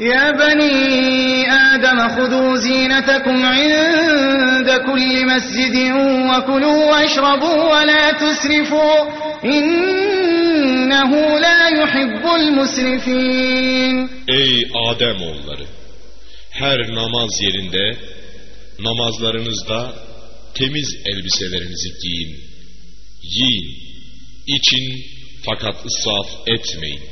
يا بني آدم خذوا زينتكم عند كل مسجد وكلوا واشربوا ولا تسرفوا إنه لا يحب المسرفين Ey Adem oğulları! Her namaz yerinde, namazlarınızda temiz elbiselerinizi giyin. Yiyin, için fakat israf etmeyin.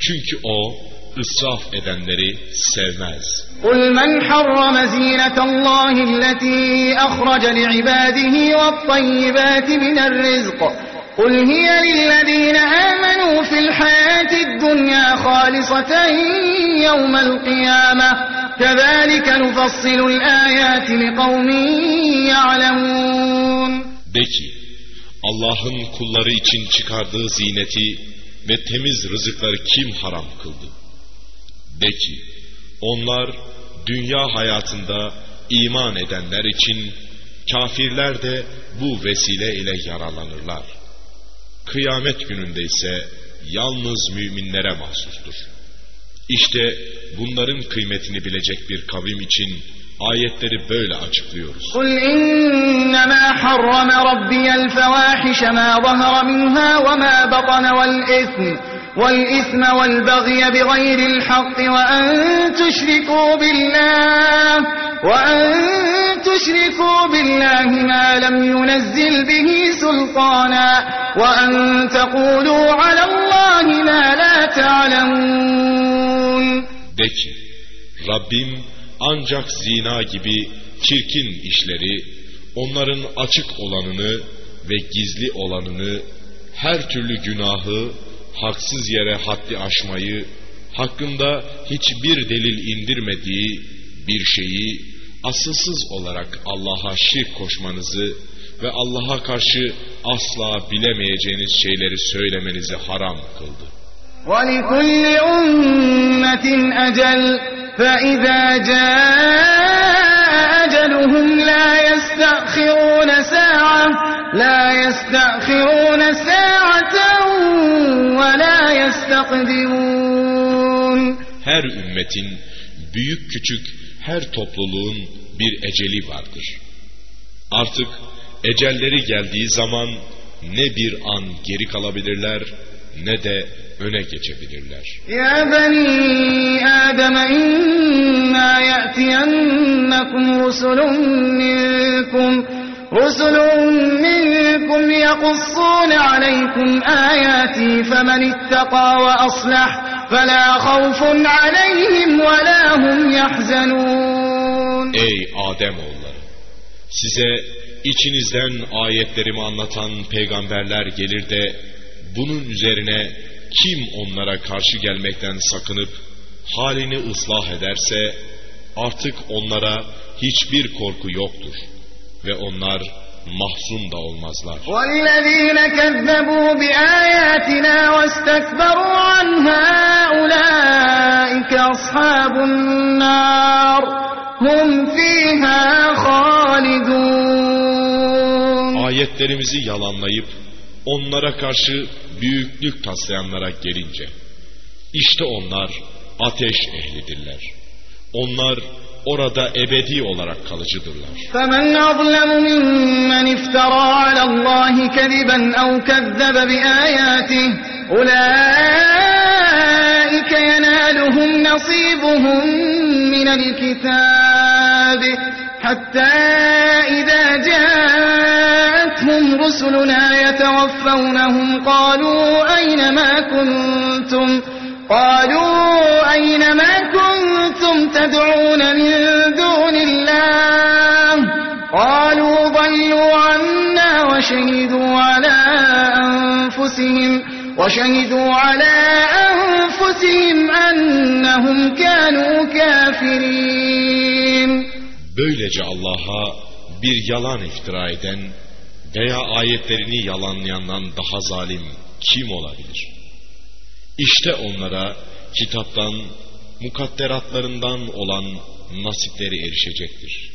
Çünkü o israf edenleri sevmez. قل من حرم زينة الله التي أخرج لعباده والطيبات من الرزق قل هي للذين آمنوا في الحياة الدنيا خالصة يوم القيامة كذلك نفصل الآيات لقوم يعلمون De ki, Allah'ın kulları için çıkardığı zineti ve temiz rızıkları kim haram kıldı? De ki, onlar dünya hayatında iman edenler için kafirler de bu vesile ile yaralanırlar. Kıyamet gününde ise yalnız müminlere mahsustur. İşte bunların kıymetini bilecek bir kavim için ayetleri böyle açıklıyoruz. Kul innemâ harrama rabbiyel fevâhişe mâ zahara minhâ ve mâ batana vel ismi والإثم والبغي بغير الحق وأن تشركوا بالله وأن تشركوا بالله ما لم ينزل به سلطانا وأن تقولوا على الله ما لا تعلمون De ki, Rabbim ancak zina gibi çirkin işleri, onların açık olanını ve gizli olanını, her türlü günahı, haksız yere haddi aşmayı, hakkında hiçbir delil indirmediği bir şeyi asılsız olarak Allah'a şirk koşmanızı ve Allah'a karşı asla bilemeyeceğiniz şeyleri söylemenizi haram kıldı. ولكل أمة أجل فإذا جاء أجلهم لا يستأخرون ساعة La yesta'khirun sa'aten ve la. Her ümmetin, büyük küçük her topluluğun bir eceli vardır. Artık ecelleri geldiği zaman ne bir an geri kalabilirler ne de öne geçebilirler. Ya bani Adem inna ya'tiyennekum rusulun minkum رسل منكم يقصون عليكم آياتي فمن اتقى وأصلح فلا خوف عليهم ولا هم يحزنون Ey Adem oğulları! Size içinizden ayetlerimi anlatan peygamberler gelir de bunun üzerine kim onlara karşı gelmekten sakınıp halini ıslah ederse artık onlara hiçbir korku yoktur ve onlar mahzun da olmazlar. والذين كذبوا بآياتنا واستكبروا عنها أولئك أصحاب النار هم فيها خالدون Ayetlerimizi yalanlayıp onlara karşı büyüklük taslayanlara gelince işte onlar ateş ehlidirler. Onlar orada ebedi olarak kalıcıdırlar. فمن أظلم ممن افترى على الله كذبا أو كذب بآياته أولئك ينالهم نصيبهم من الكتاب حتى إذا جاءتهم رسلنا يتوفونهم قالوا أين ما كنتم قالوا أين ما كنتم تدعون من دون الله قالوا ضلوا عنا وشهدوا على أنفسهم وشهدوا على أنفسهم أنهم كانوا كافرين Böylece Allah'a bir yalan iftira eden veya ayetlerini yalanlayandan daha zalim kim olabilir? İşte onlara kitaptan, mukadderatlarından olan nasipleri erişecektir.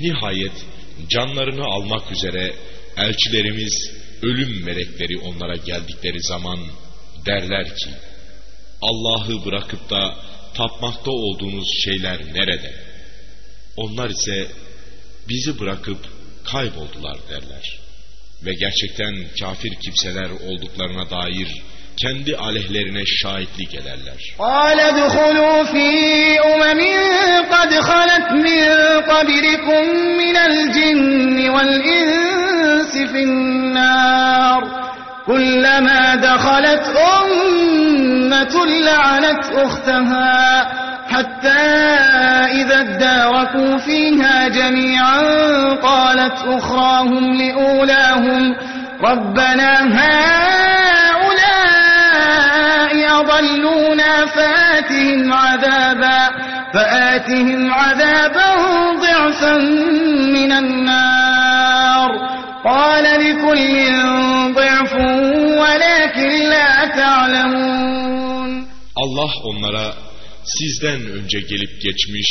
Nihayet canlarını almak üzere elçilerimiz, ölüm melekleri onlara geldikleri zaman derler ki, Allah'ı bırakıp da tapmakta olduğunuz şeyler nerede? Onlar ise bizi bırakıp kayboldular derler. Ve gerçekten kafir kimseler olduklarına dair kendi aleyhlerine şahitlik ederler. قال ادخلوا في أمم قد خلت من قبلكم من الجن والإنس في النار كلما دخلت أمة لعنت أختها حتى إذا اداركوا فيها جميعا قالت أخراهم لأولاهم ربنا هؤلاء أضلونا فآتهم عذابا فآتهم عذابا ضعفا من النار قال لكل ضعف ولكن لا تعلمون Allah onlara sizden önce gelip geçmiş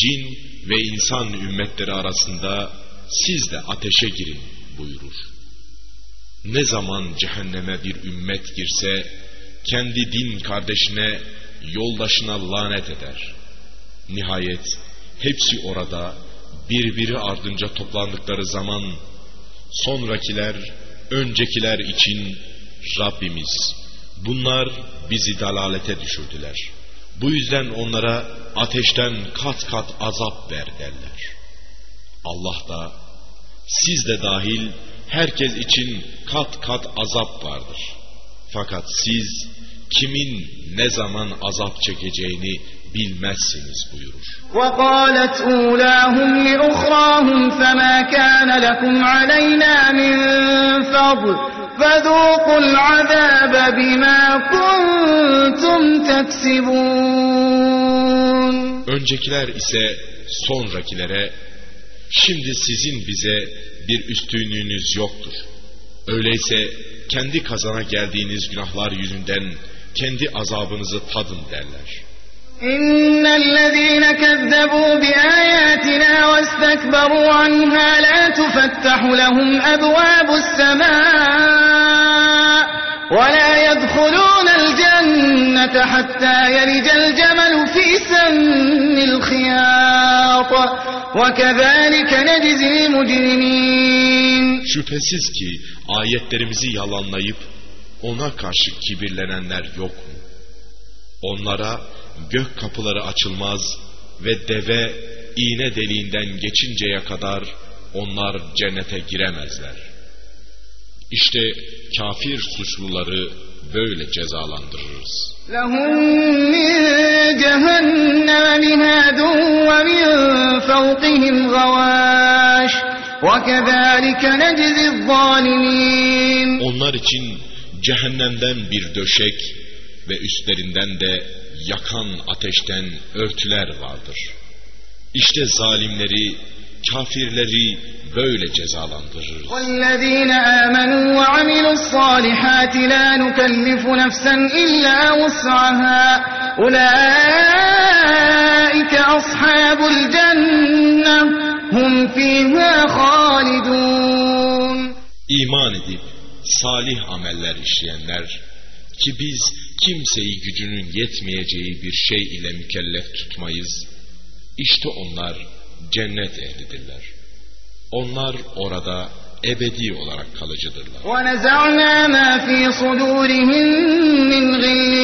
cin ve insan ümmetleri arasında siz de ateşe girin buyurur. Ne zaman cehenneme bir ümmet girse kendi din kardeşine, yoldaşına lanet eder. Nihayet hepsi orada birbiri ardınca toplandıkları zaman sonrakiler öncekiler için Rabbimiz bunlar bizi dalalete düşürdüler. Bu yüzden onlara ateşten kat kat azap ver derler. Allah da siz de dahil herkes için kat kat azap vardır. Fakat siz kimin ne zaman azap çekeceğini bilmezsiniz buyurur. وقالت أولاهم لأخراهم فما كان لكم علينا من فضل فذوقوا العذاب بما كنتم تكسبون Öncekiler ise sonrakilere şimdi sizin bize bir üstünlüğünüz yoktur. Öyleyse kendi kazana geldiğiniz günahlar yüzünden kendi azabınızı tadın derler. إن الذين كذبوا بآياتنا واستكبروا عنها لا تفتح لهم أبواب السماء ولا يدخلون الجنة حتى يلج الجمل في سن الخياط وكذلك نجزي المجرمين Şüphesiz ki ayetlerimizi yalanlayıp ona karşı kibirlenenler yok mu? Onlara gök kapıları açılmaz ve deve iğne deliğinden geçinceye kadar onlar cennete giremezler. İşte kafir suçluları böyle cezalandırırız. لهم من جهنم مهاد ومن فوقهم غواش وكذلك نجزي الظالمين Onlar için cehennemden bir döşek ve üstlerinden de yakan ateşten örtüler vardır. İşte zalimleri, kafirleri böyle cezalandırırız. والذين آمنوا وعملوا الصالحات لا نكلف نفسا إلا وسعها أولئك أصحاب الجنة هم فيها خالدون İman edip salih ameller işleyenler ki biz kimseyi gücünün yetmeyeceği bir şey ile mükellef tutmayız. İşte onlar cennet ehlidirler. Onlar orada ebedi olarak kalıcıdırlar. ونزعنا ما في صدورهم من غل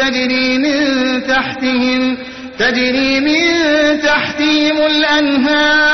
تجري من تحتهم تجري من تحتهم الأنهار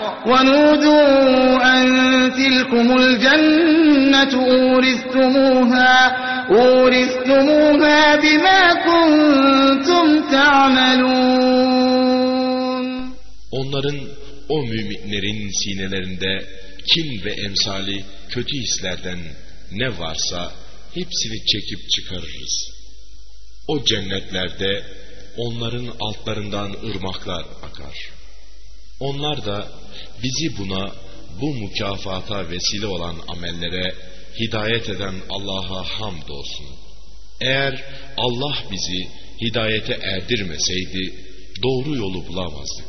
ونودوا أن تلكم الجنة أورثتموها أورثتموها بما كنتم تعملون Onların o müminlerin sinelerinde kin ve emsali kötü hislerden ne varsa hepsini çekip çıkarırız. O cennetlerde onların altlarından ırmaklar akar. Onlar da bizi buna, bu mükafata vesile olan amellere hidayet eden Allah'a hamdolsun. Eğer Allah bizi hidayete erdirmeseydi doğru yolu bulamazdık.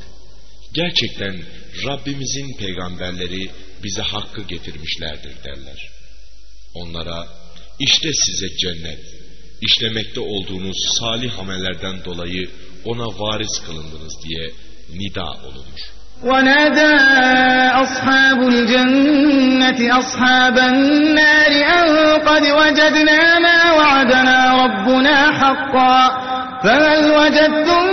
Gerçekten Rabbimizin peygamberleri bize hakkı getirmişlerdir derler. Onlara işte size cennet, işlemekte olduğunuz salih amellerden dolayı ona varis kılındınız diye nida olunur. ونادى أصحاب الجنة أصحاب النار أن قد وجدنا ما وعدنا ربنا حقا فهل وجدتم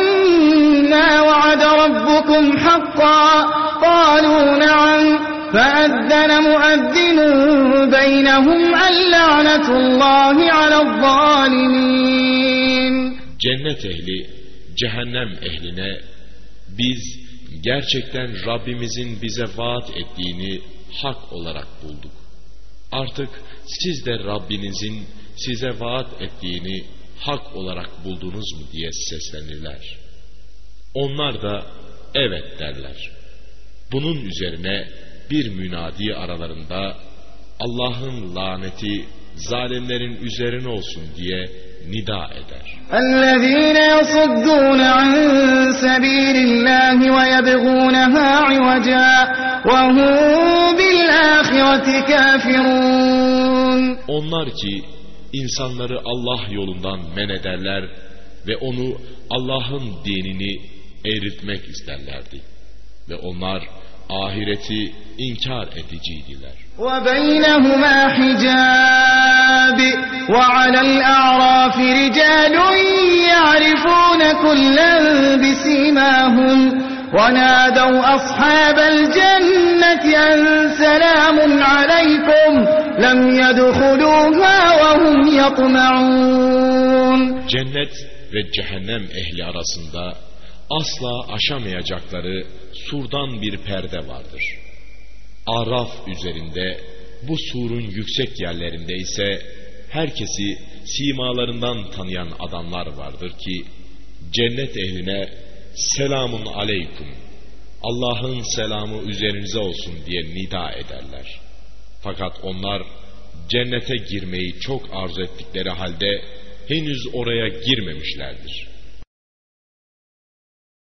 ما وعد ربكم حقا قالوا نعم فأذن مؤذن بينهم اللعنة الله على الظالمين. Cennet ehli cehennem ehline biz gerçekten Rabbimizin bize vaat ettiğini hak olarak bulduk. Artık siz de Rabbinizin size vaat ettiğini hak olarak buldunuz mu diye seslenirler. Onlar da evet derler. Bunun üzerine bir münadi aralarında Allah'ın laneti zalimlerin üzerine olsun diye nida eder. الذين يصدون عن سبيل الله ويبغونها عوجا وهم بالآخرة كافرون Onlar ki insanları Allah yolundan men ederler ve onu Allah'ın dinini eritmek isterlerdi. Ve onlar ahireti inkar ediciydiler. وبينهما حجاب وعلى الأعراف رجال يعرفون كلا بسيماهم ونادوا أصحاب الجنة أن سلام عليكم لم يدخلوها وهم يطمعون Cennet ve cehennem ehli arasında asla aşamayacakları surdan bir perde vardır. Araf üzerinde bu surun yüksek yerlerinde ise herkesi simalarından tanıyan adamlar vardır ki cennet ehline selamun aleyküm Allah'ın selamı üzerinize olsun diye nida ederler. Fakat onlar cennete girmeyi çok arzu ettikleri halde henüz oraya girmemişlerdir.